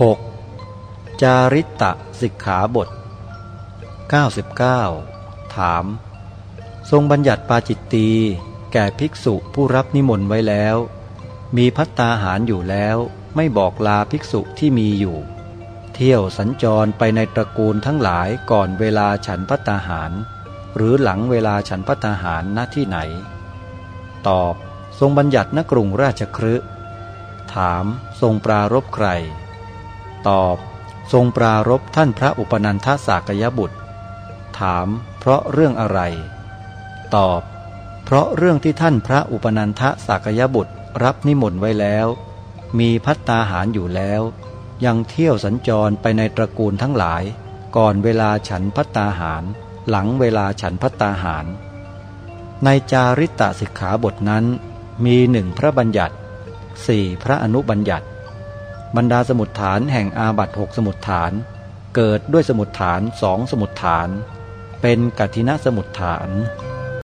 6. จาริตะสิกขาบท 99 ถาม ทรงบัญญัติปาจิตตีแก่ภิกษุผู้รับนิมนต์ไว้แล้ว มีพัตตาหารอยู่แล้ว ไม่บอกลาภิกษุที่มีอยู่ เที่ยวสัญจรไปในตระกูลทั้งหลายก่อนเวลาฉันพัตตาหาร หรือหลังเวลาฉันพัตตาหารณที่ไหน ตอบ ทรงบัญญัติณกรุงราชครืถามทรงปรารบใคร ตอบ ทรงปรารบท่านพระอุปนันทสากยบุตร ถาม เพราะเรื่องอะไร ตอบ เพราะเรื่องที่ท่านพระอุปนันทสากยบุตรรับนิมนต์ไว้แล้ว มีพัตตาหารอยู่แล้ว ยังเที่ยวสัญจรไปในตระกูลทั้งหลาย ก่อนเวลาฉันพัตตาหาร หลังเวลาฉันพัตตาหาร ในจาริตะสิกขาบทนั้นมีหนึ่งพระบัญญัติสี่พระอนุบัญญัติ บรรดาสมุดฐานแห่งอาบัตหกสมุดฐาน เกิดด้วยสมุดฐานสองสมุดฐาน เป็นกัทินะสมุดฐาน